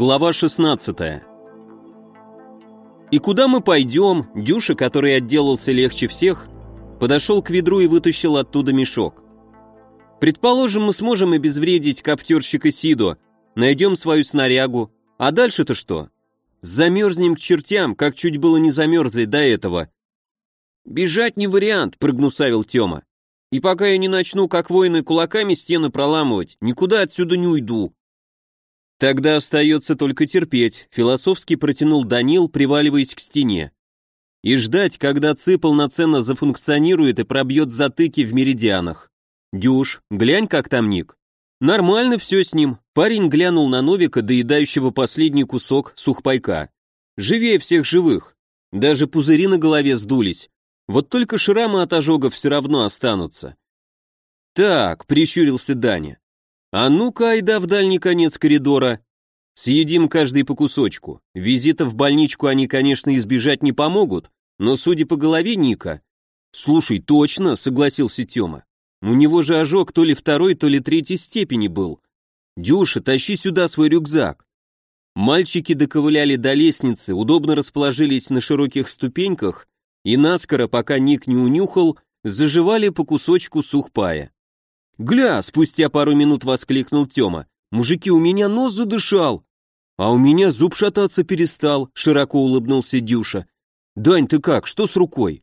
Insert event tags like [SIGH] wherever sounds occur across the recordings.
Глава 16 «И куда мы пойдем?» Дюша, который отделался легче всех, подошел к ведру и вытащил оттуда мешок. «Предположим, мы сможем обезвредить коптерщика Сидо, найдем свою снарягу, а дальше-то что? Замерзнем к чертям, как чуть было не замерзли до этого». «Бежать не вариант», — прогнусавил Тёма. «И пока я не начну, как воины, кулаками стены проламывать, никуда отсюда не уйду. Тогда остается только терпеть, философски протянул Данил, приваливаясь к стене. И ждать, когда ЦИ полноценно зафункционирует и пробьет затыки в меридианах. Дюш, глянь, как там Ник. Нормально все с ним. Парень глянул на Новика, доедающего последний кусок сухпайка. Живее всех живых. Даже пузыри на голове сдулись. Вот только шрамы от ожога все равно останутся. Так, прищурился Даня. А ну-ка, айда в дальний конец коридора. Съедим каждый по кусочку. Визита в больничку они, конечно, избежать не помогут, но, судя по голове Ника... Слушай, точно, согласился Тёма. У него же ожог то ли второй, то ли третьей степени был. Дюша, тащи сюда свой рюкзак. Мальчики доковыляли до лестницы, удобно расположились на широких ступеньках и наскоро, пока Ник не унюхал, заживали по кусочку сухпая. «Гля!» — спустя пару минут воскликнул Тёма. «Мужики, у меня нос задышал!» «А у меня зуб шататься перестал», — широко улыбнулся Дюша. «Дань, ты как? Что с рукой?»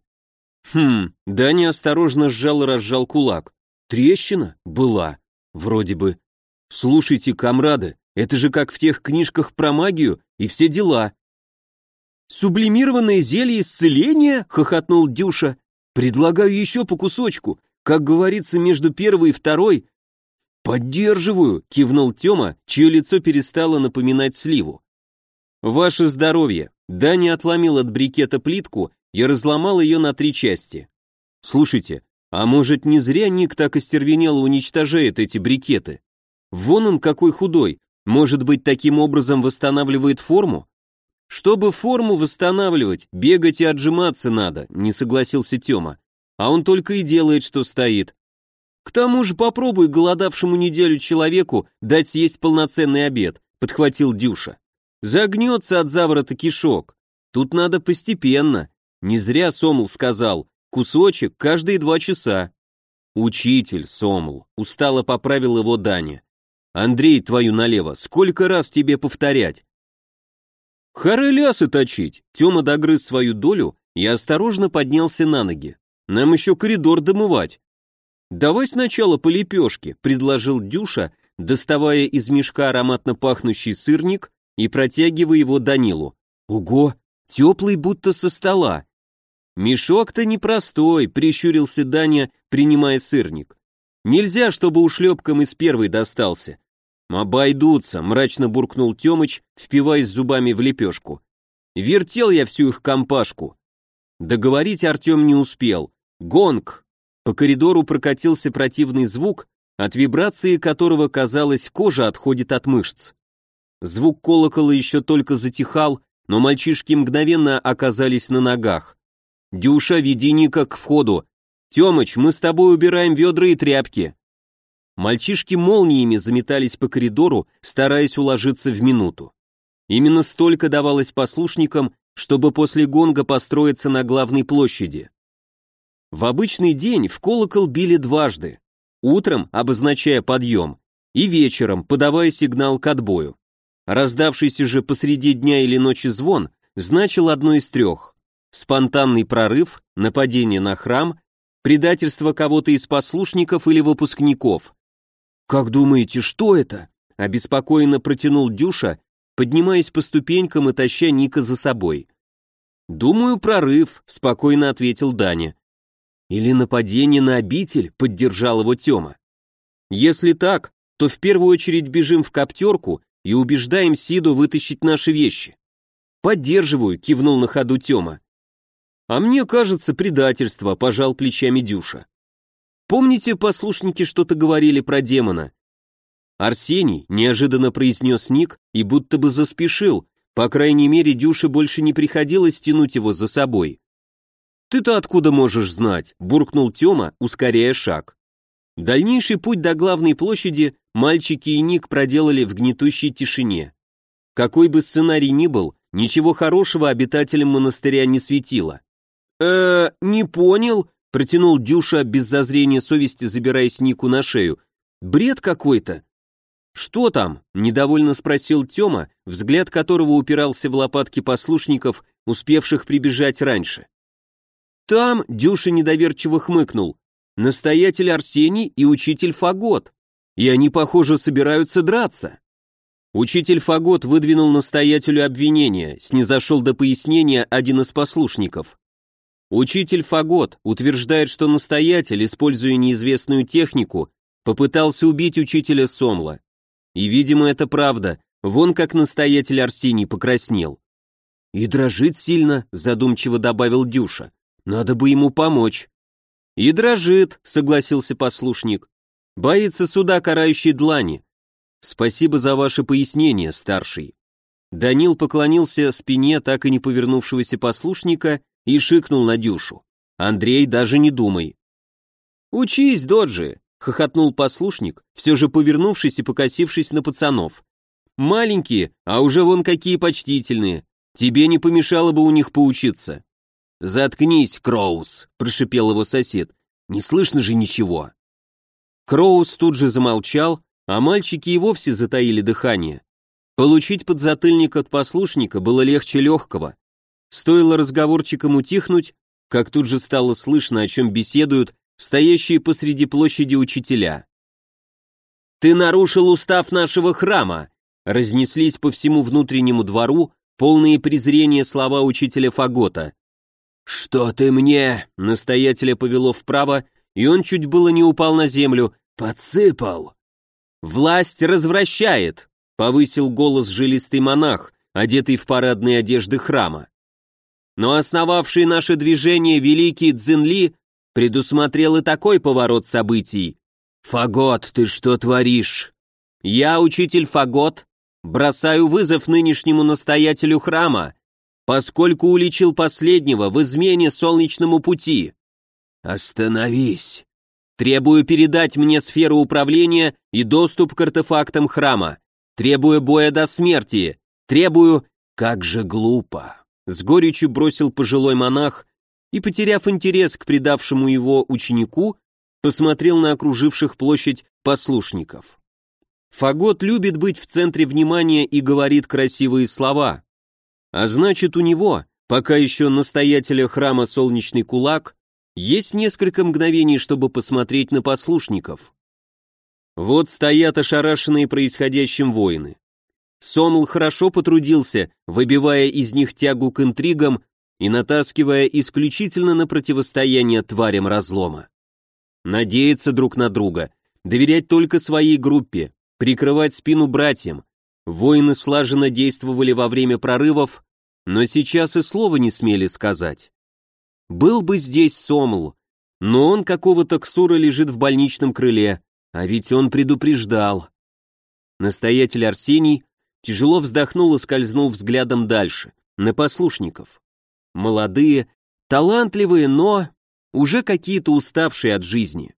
«Хм...» — Даня осторожно сжал и разжал кулак. «Трещина? Была. Вроде бы. Слушайте, комрады, это же как в тех книжках про магию и все дела». «Сублимированное зелье исцеления?» — хохотнул Дюша. «Предлагаю еще по кусочку. Как говорится, между первой и второй... «Поддерживаю!» — кивнул Тёма, чье лицо перестало напоминать сливу. «Ваше здоровье!» Даня отломил от брикета плитку и разломал ее на три части. «Слушайте, а может не зря Ник так остервенело уничтожает эти брикеты? Вон он какой худой, может быть таким образом восстанавливает форму?» «Чтобы форму восстанавливать, бегать и отжиматься надо», — не согласился Тёма а он только и делает, что стоит. К тому же попробуй голодавшему неделю человеку дать съесть полноценный обед, подхватил Дюша. Загнется от заворота кишок. Тут надо постепенно. Не зря Сомл сказал, кусочек каждые два часа. Учитель, Сомл, устало поправил его Даня. Андрей, твою налево, сколько раз тебе повторять? Хоры лясы точить. Тёма догрыз свою долю и осторожно поднялся на ноги. Нам еще коридор домывать. Давай сначала по лепешке, предложил Дюша, доставая из мешка ароматно пахнущий сырник и протягивая его Данилу. Ого, теплый будто со стола. Мешок-то непростой, прищурился Даня, принимая сырник. Нельзя, чтобы ушлепком из первой достался. Обойдутся, мрачно буркнул Тёмыч, впиваясь зубами в лепешку. Вертел я всю их компашку. Договорить Артем не успел. Гонг! По коридору прокатился противный звук, от вибрации которого, казалось, кожа отходит от мышц. Звук колокола еще только затихал, но мальчишки мгновенно оказались на ногах. «Дюша, веди Ника к входу. Темыч, мы с тобой убираем ведра и тряпки». Мальчишки молниями заметались по коридору, стараясь уложиться в минуту. Именно столько давалось послушникам, чтобы после гонга построиться на главной площади. В обычный день в колокол били дважды. Утром, обозначая подъем, и вечером, подавая сигнал к отбою. Раздавшийся же посреди дня или ночи звон значил одно из трех. Спонтанный прорыв, нападение на храм, предательство кого-то из послушников или выпускников. «Как думаете, что это?» — обеспокоенно протянул Дюша, поднимаясь по ступенькам и таща Ника за собой. «Думаю, прорыв», — спокойно ответил Даня. Или нападение на обитель, поддержал его Тёма. Если так, то в первую очередь бежим в коптерку и убеждаем Сиду вытащить наши вещи. Поддерживаю, кивнул на ходу Тёма. А мне кажется, предательство, пожал плечами Дюша. Помните, послушники что-то говорили про демона? Арсений неожиданно произнес Ник и будто бы заспешил, по крайней мере, Дюше больше не приходилось тянуть его за собой. «Ты-то откуда можешь знать?» – буркнул Тёма, ускоряя шаг. Дальнейший путь до главной площади мальчики и Ник проделали в гнетущей тишине. какой бы сценарий ни был, ничего хорошего обитателям монастыря не светило. э не понял», — протянул Дюша без зазрения совести, забираясь Нику на шею. «Бред какой-то». «Что там?» — недовольно спросил Тёма, взгляд которого упирался в лопатки послушников, успевших прибежать раньше. «Там», — Дюша недоверчиво хмыкнул, — «настоятель Арсений и учитель Фагот, и они, похоже, собираются драться». Учитель Фагот выдвинул настоятелю обвинение, снизошел до пояснения один из послушников. Учитель Фагот утверждает, что настоятель, используя неизвестную технику, попытался убить учителя Сомла. И, видимо, это правда, вон как настоятель Арсений покраснел. «И дрожит сильно», — задумчиво добавил Дюша. «Надо бы ему помочь». «И дрожит», — согласился послушник. «Боится суда карающей длани. Спасибо за ваше пояснение, старший». Данил поклонился спине так и не повернувшегося послушника и шикнул на Дюшу. «Андрей, даже не думай». «Учись, Доджи!» — хохотнул послушник, все же повернувшись и покосившись на пацанов. «Маленькие, а уже вон какие почтительные. Тебе не помешало бы у них поучиться». «Заткнись, Кроус!» — прошипел его сосед. «Не слышно же ничего». Кроус тут же замолчал, а мальчики и вовсе затаили дыхание. Получить подзатыльник от послушника было легче легкого. Стоило разговорчикам утихнуть, как тут же стало слышно, о чем беседуют стоящие посреди площади учителя. «Ты нарушил устав нашего храма!» разнеслись по всему внутреннему двору полные презрения слова учителя Фагота. «Что ты мне?» — настоятеля повело вправо, и он чуть было не упал на землю. «Подсыпал!» «Власть развращает!» — повысил голос жилистый монах, одетый в парадные одежды храма но основавший наше движение великий Цзинли предусмотрел и такой поворот событий. «Фагот, ты что творишь?» «Я, учитель Фагот, бросаю вызов нынешнему настоятелю храма, поскольку уличил последнего в измене солнечному пути». «Остановись!» «Требую передать мне сферу управления и доступ к артефактам храма. Требую боя до смерти. Требую...» «Как же глупо!» С горечью бросил пожилой монах и, потеряв интерес к предавшему его ученику, посмотрел на окруживших площадь послушников. Фагот любит быть в центре внимания и говорит красивые слова. А значит, у него, пока еще настоятеля храма Солнечный Кулак, есть несколько мгновений, чтобы посмотреть на послушников. Вот стоят ошарашенные происходящим воины. Сомл хорошо потрудился, выбивая из них тягу к интригам и натаскивая исключительно на противостояние тварям разлома. Надеяться друг на друга, доверять только своей группе, прикрывать спину братьям. Воины слаженно действовали во время прорывов, но сейчас и слова не смели сказать. Был бы здесь Сомл, но он какого-то ксура лежит в больничном крыле, а ведь он предупреждал. Настоятель Арсений Тяжело вздохнул и скользнул взглядом дальше, на послушников. Молодые, талантливые, но уже какие-то уставшие от жизни.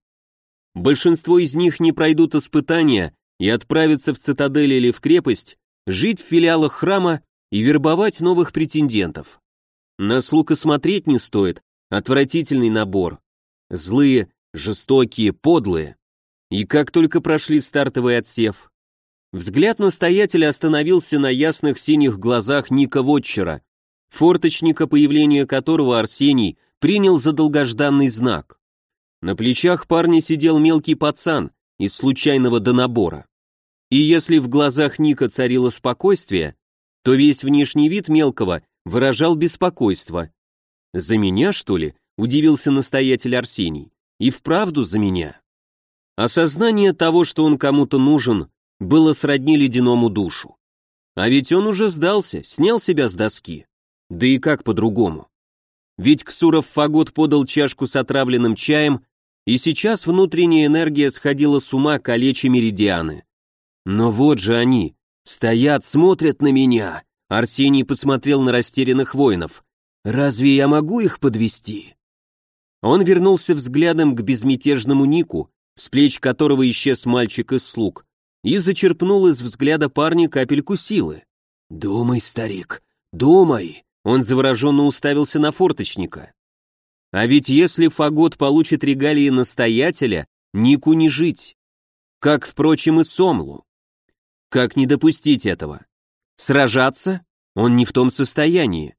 Большинство из них не пройдут испытания и отправятся в цитадель или в крепость, жить в филиалах храма и вербовать новых претендентов. На слуг и смотреть не стоит, отвратительный набор. Злые, жестокие, подлые. И как только прошли стартовый отсев, Взгляд настоятеля остановился на ясных синих глазах Ника Вотчера, форточника, появление которого Арсений принял за долгожданный знак. На плечах парня сидел мелкий пацан из случайного донабора. И если в глазах Ника царило спокойствие, то весь внешний вид мелкого выражал беспокойство. «За меня, что ли?» – удивился настоятель Арсений. «И вправду за меня». Осознание того, что он кому-то нужен, было сродни ледяному душу. А ведь он уже сдался, снял себя с доски. Да и как по-другому? Ведь Ксуров Фагот подал чашку с отравленным чаем, и сейчас внутренняя энергия сходила с ума калеча меридианы. Но вот же они, стоят, смотрят на меня. Арсений посмотрел на растерянных воинов. Разве я могу их подвести? Он вернулся взглядом к безмятежному Нику, с плеч которого исчез мальчик из слуг, и зачерпнул из взгляда парня капельку силы. «Думай, старик, думай!» Он завороженно уставился на форточника. А ведь если Фагот получит регалии настоятеля, Нику не жить. Как, впрочем, и Сомлу. Как не допустить этого? Сражаться? Он не в том состоянии.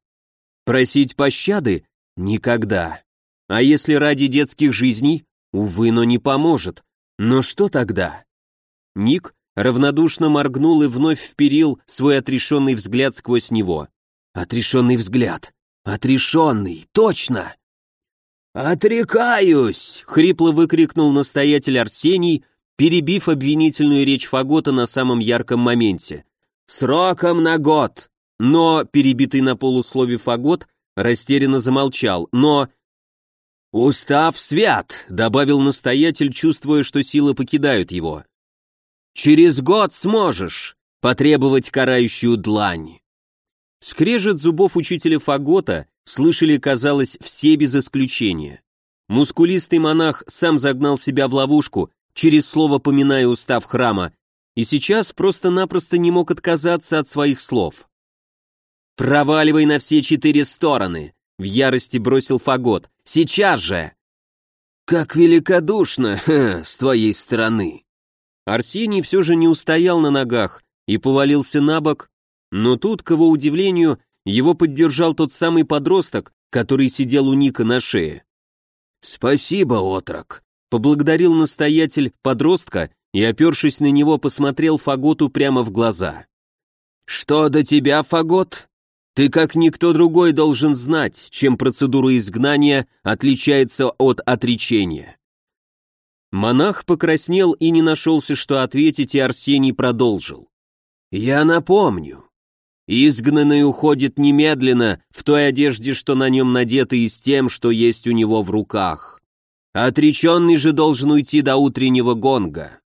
Просить пощады? Никогда. А если ради детских жизней? Увы, но не поможет. Но что тогда? Ник равнодушно моргнул и вновь вперил свой отрешенный взгляд сквозь него. Отрешенный взгляд. Отрешенный, точно! «Отрекаюсь!» — хрипло выкрикнул настоятель Арсений, перебив обвинительную речь Фагота на самом ярком моменте. «Сроком на год!» Но, перебитый на полуслове Фагот, растерянно замолчал, но... «Устав свят!» — добавил настоятель, чувствуя, что силы покидают его. «Через год сможешь потребовать карающую длань». Скрежет зубов учителя Фагота слышали, казалось, все без исключения. Мускулистый монах сам загнал себя в ловушку, через слово поминая устав храма, и сейчас просто-напросто не мог отказаться от своих слов. «Проваливай на все четыре стороны!» — в ярости бросил Фагот. «Сейчас же!» «Как великодушно [LAUGHS] ха, с твоей стороны!» Арсений все же не устоял на ногах и повалился на бок, но тут, к его удивлению, его поддержал тот самый подросток, который сидел у Ника на шее. «Спасибо, отрок», — поблагодарил настоятель подростка и, опершись на него, посмотрел Фаготу прямо в глаза. «Что до тебя, Фагот? Ты, как никто другой, должен знать, чем процедура изгнания отличается от отречения». Монах покраснел и не нашелся, что ответить, и Арсений продолжил. «Я напомню, Изгнанный уходит немедленно в той одежде, что на нем надето, и с тем, что есть у него в руках. Отреченный же должен уйти до утреннего гонга.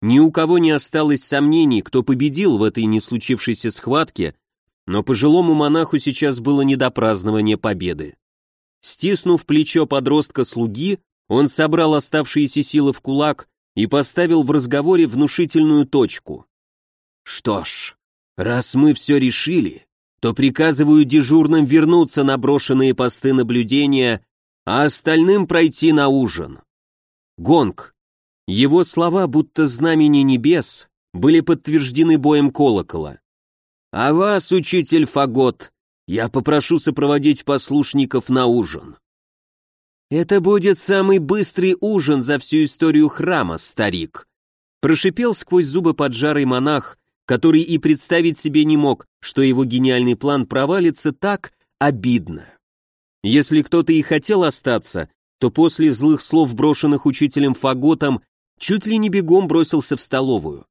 Ни у кого не осталось сомнений, кто победил в этой не случившейся схватке, но пожилому монаху сейчас было не до празднования победы. Стиснув плечо подростка-слуги, он собрал оставшиеся силы в кулак и поставил в разговоре внушительную точку. «Что ж, Раз мы все решили, то приказываю дежурным вернуться на брошенные посты наблюдения, а остальным пройти на ужин. Гонг. Его слова, будто знамени небес, были подтверждены боем колокола. А вас, учитель Фагот, я попрошу сопроводить послушников на ужин. Это будет самый быстрый ужин за всю историю храма, старик. Прошипел сквозь зубы поджарый монах, который и представить себе не мог, что его гениальный план провалится так обидно. Если кто-то и хотел остаться, то после злых слов, брошенных учителем Фаготом, чуть ли не бегом бросился в столовую.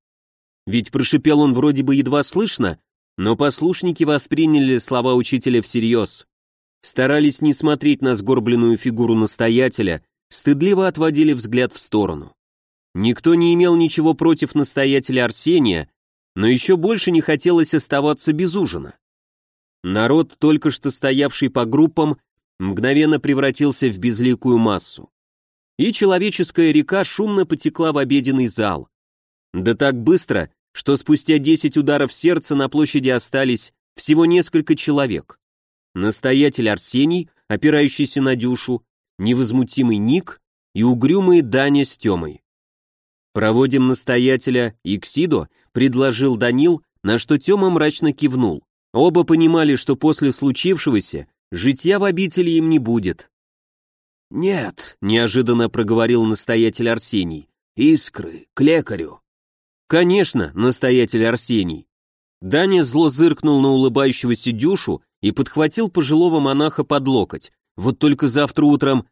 Ведь прошипел он вроде бы едва слышно, но послушники восприняли слова учителя всерьез. Старались не смотреть на сгорбленную фигуру настоятеля, стыдливо отводили взгляд в сторону. Никто не имел ничего против настоятеля Арсения, но еще больше не хотелось оставаться без ужина. Народ, только что стоявший по группам, мгновенно превратился в безликую массу. И человеческая река шумно потекла в обеденный зал. Да так быстро, что спустя 10 ударов сердца на площади остались всего несколько человек. Настоятель Арсений, опирающийся на Дюшу, невозмутимый Ник и угрюмые Даня с Темой. «Проводим настоятеля Иксидо», — предложил Данил, на что Тёма мрачно кивнул. Оба понимали, что после случившегося житья в обители им не будет. «Нет», — неожиданно проговорил настоятель Арсений, — «искры, к лекарю». «Конечно, настоятель Арсений». Даня зло зыркнул на улыбающегося Дюшу и подхватил пожилого монаха под локоть. «Вот только завтра утром...»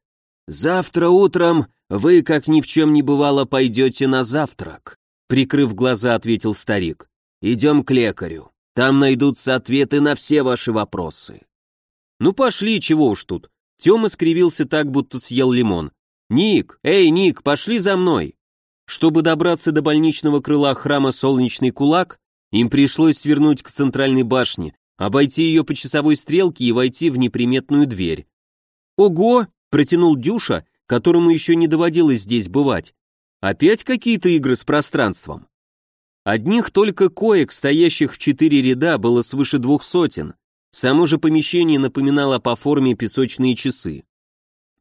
«Завтра утром «Вы, как ни в чем не бывало, пойдете на завтрак», — прикрыв глаза, ответил старик. «Идем к лекарю. Там найдутся ответы на все ваши вопросы». «Ну пошли, чего уж тут». Тёма скривился так, будто съел лимон. «Ник, эй, Ник, пошли за мной!» Чтобы добраться до больничного крыла храма Солнечный Кулак, им пришлось свернуть к центральной башне, обойти ее по часовой стрелке и войти в неприметную дверь. «Ого!» — протянул Дюша, которому еще не доводилось здесь бывать. Опять какие-то игры с пространством? Одних только коек, стоящих в четыре ряда, было свыше двух сотен. Само же помещение напоминало по форме песочные часы.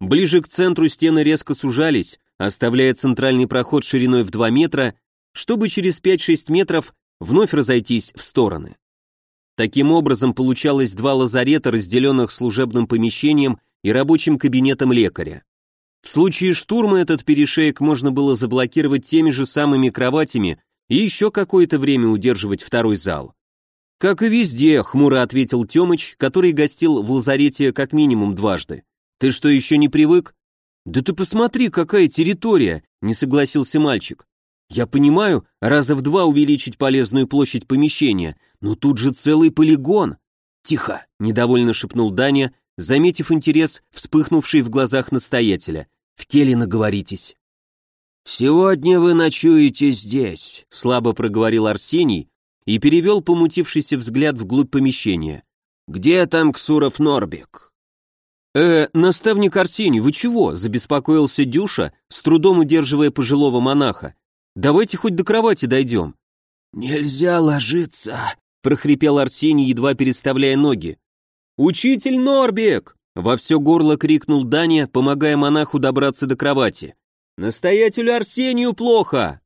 Ближе к центру стены резко сужались, оставляя центральный проход шириной в 2 метра, чтобы через 5-6 метров вновь разойтись в стороны. Таким образом, получалось два лазарета, разделенных служебным помещением и рабочим кабинетом лекаря. В случае штурма этот перешеек можно было заблокировать теми же самыми кроватями и еще какое-то время удерживать второй зал. «Как и везде», — хмуро ответил Темыч, который гостил в лазарете как минимум дважды. «Ты что, еще не привык?» «Да ты посмотри, какая территория!» — не согласился мальчик. «Я понимаю, раза в два увеличить полезную площадь помещения, но тут же целый полигон!» «Тихо!» — недовольно шепнул Даня, заметив интерес, вспыхнувший в глазах настоятеля. «В келе наговоритесь». «Сегодня вы ночуете здесь», — слабо проговорил Арсений и перевел помутившийся взгляд вглубь помещения. «Где там Ксуров Норбек?» «Э, наставник Арсений, вы чего?» — забеспокоился Дюша, с трудом удерживая пожилого монаха. «Давайте хоть до кровати дойдем». «Нельзя ложиться», — прохрипел Арсений, едва переставляя ноги. «Учитель Норбек!» — во все горло крикнул Даня, помогая монаху добраться до кровати. «Настоятелю Арсению плохо!»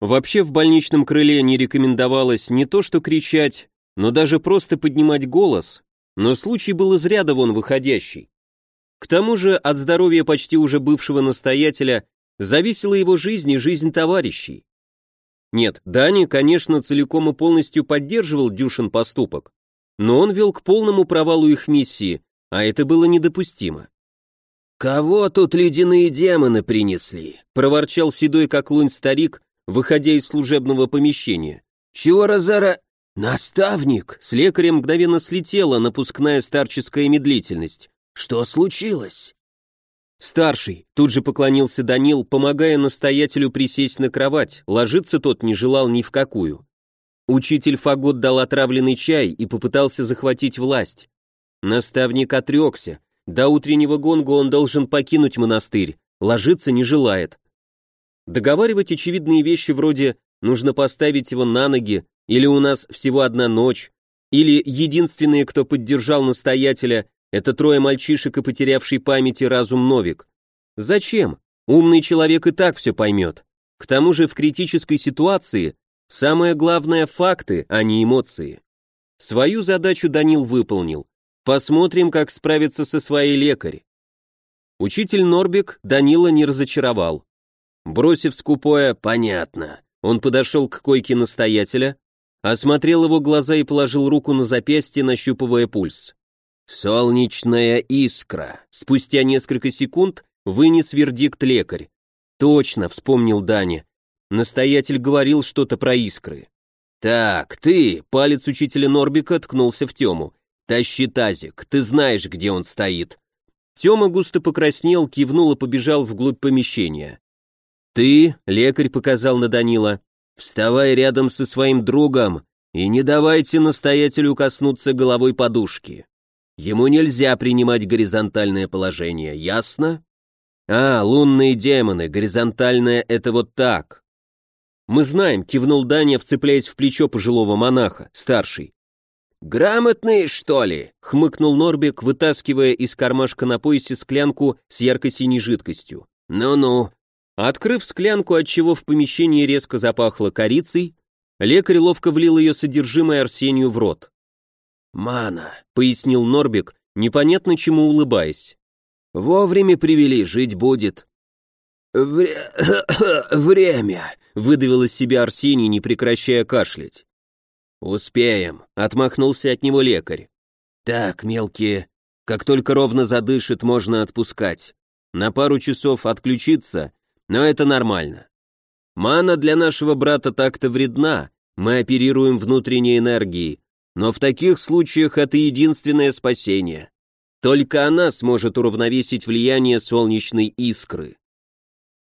Вообще в больничном крыле не рекомендовалось не то что кричать, но даже просто поднимать голос, но случай был из ряда вон выходящий. К тому же от здоровья почти уже бывшего настоятеля зависела его жизнь и жизнь товарищей. Нет, Дани, конечно, целиком и полностью поддерживал Дюшин поступок, но он вел к полному провалу их миссии, а это было недопустимо. «Кого тут ледяные демоны принесли?» — проворчал седой как лунь старик, выходя из служебного помещения. «Чего разора...» «Наставник!» — с лекарем мгновенно слетела напускная старческая медлительность. «Что случилось?» Старший, тут же поклонился Данил, помогая настоятелю присесть на кровать, ложиться тот не желал ни в какую. Учитель Фагот дал отравленный чай и попытался захватить власть. Наставник отрекся. До утреннего гонга он должен покинуть монастырь, ложиться не желает. Договаривать очевидные вещи вроде «нужно поставить его на ноги», или «у нас всего одна ночь», или «единственные, кто поддержал настоятеля, это трое мальчишек и потерявший память и разум Новик». Зачем? Умный человек и так все поймет. К тому же в критической ситуации Самое главное – факты, а не эмоции. Свою задачу Данил выполнил. Посмотрим, как справится со своей лекарь. Учитель Норбик Данила не разочаровал. Бросив скупое «понятно», он подошел к койке настоятеля, осмотрел его глаза и положил руку на запястье, нащупывая пульс. «Солнечная искра», спустя несколько секунд вынес вердикт лекарь. «Точно», — вспомнил Даня, Настоятель говорил что-то про искры. «Так, ты!» — палец учителя Норбика ткнулся в Тему. «Тащи тазик, ты знаешь, где он стоит». Тема густо покраснел, кивнул и побежал вглубь помещения. «Ты», — лекарь показал на Данила, — «вставай рядом со своим другом и не давайте настоятелю коснуться головой подушки. Ему нельзя принимать горизонтальное положение, ясно?» «А, лунные демоны, горизонтальное — это вот так. «Мы знаем», — кивнул Даня, вцепляясь в плечо пожилого монаха, старший. «Грамотные, что ли?» — хмыкнул Норбек, вытаскивая из кармашка на поясе склянку с ярко-синей жидкостью. «Ну-ну». Открыв склянку, отчего в помещении резко запахло корицей, лекарь ловко влил ее содержимое Арсению в рот. «Мана», — пояснил Норбек, непонятно чему улыбаясь. «Вовремя привели, жить будет». «Вре... [COUGHS] время», выдавил из себя Арсений, не прекращая кашлять. «Успеем», — отмахнулся от него лекарь. «Так, мелкие, как только ровно задышит, можно отпускать. На пару часов отключиться, но это нормально. Мана для нашего брата так-то вредна, мы оперируем внутренней энергией, но в таких случаях это единственное спасение. Только она сможет уравновесить влияние солнечной искры.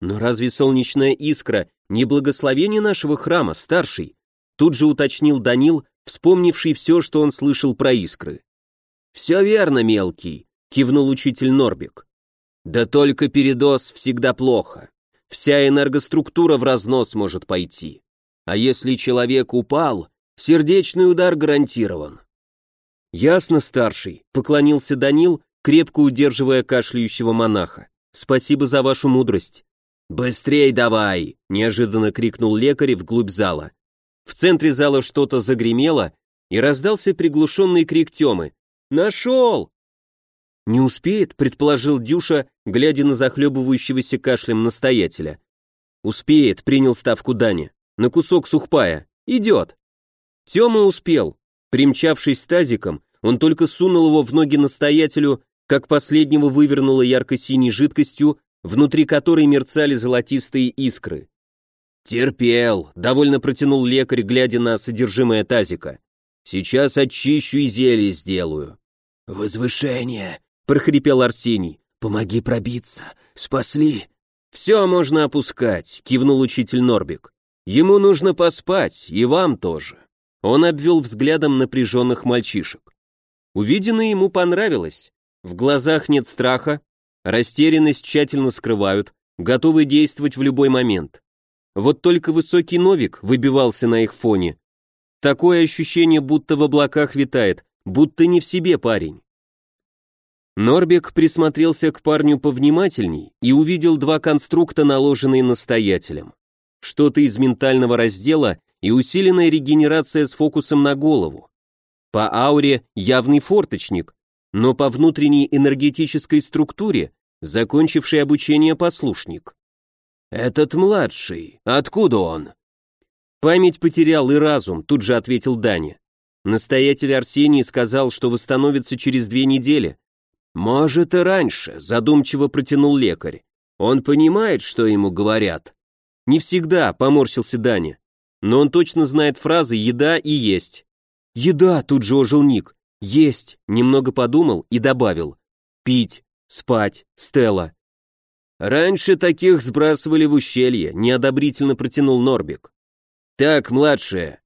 Но разве солнечная искра не благословение нашего храма, старший? Тут же уточнил Данил, вспомнивший все, что он слышал про искры. «Все верно, мелкий», — кивнул учитель Норбик. «Да только передоз всегда плохо. Вся энергоструктура в разнос может пойти. А если человек упал, сердечный удар гарантирован. Ясно, старший, поклонился Данил, крепко удерживая кашляющего монаха. Спасибо за вашу мудрость. Быстрей давай, неожиданно крикнул лекарь вглубь зала. В центре зала что-то загремело, и раздался приглушенный крик Темы. «Нашел!» «Не успеет», — предположил Дюша, глядя на захлебывающегося кашлем настоятеля. «Успеет», — принял ставку Даня. «На кусок сухпая. Идет». Тёма успел. Примчавшись тазиком, он только сунул его в ноги настоятелю, как последнего вывернуло ярко-синей жидкостью, внутри которой мерцали золотистые искры. «Терпел», — довольно протянул лекарь, глядя на содержимое тазика. «Сейчас очищу и зелье сделаю». «Возвышение», — прохрипел Арсений. «Помоги пробиться. Спасли». «Все можно опускать», — кивнул учитель Норбик. «Ему нужно поспать, и вам тоже». Он обвел взглядом напряженных мальчишек. Увиденное ему понравилось. В глазах нет страха, растерянность тщательно скрывают, готовы действовать в любой момент. Вот только высокий Новик выбивался на их фоне. Такое ощущение, будто в облаках витает, будто не в себе парень. Норбек присмотрелся к парню повнимательней и увидел два конструкта, наложенные настоятелем. Что-то из ментального раздела и усиленная регенерация с фокусом на голову. По ауре явный форточник, но по внутренней энергетической структуре закончивший обучение послушник. «Этот младший, откуда он?» «Память потерял и разум», тут же ответил Даня. Настоятель Арсений сказал, что восстановится через две недели. «Может, и раньше», задумчиво протянул лекарь. «Он понимает, что ему говорят?» «Не всегда», поморщился Даня. «Но он точно знает фразы «еда» и «есть». «Еда», тут же ожил Ник. «Есть», немного подумал и добавил. «Пить, спать, Стелла». Раньше таких сбрасывали в ущелье, неодобрительно протянул Норбик. Так, младшая,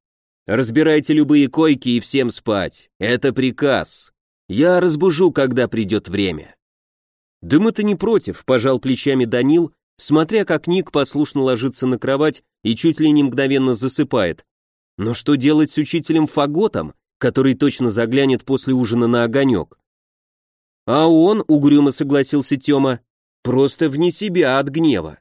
разбирайте любые койки и всем спать. Это приказ. Я разбужу, когда придет время. Да мы-то не против, пожал плечами Данил, смотря как Ник послушно ложится на кровать и чуть ли не мгновенно засыпает. Но что делать с учителем Фаготом, который точно заглянет после ужина на огонек? А он, угрюмо согласился Тёма, Просто вне себя от гнева.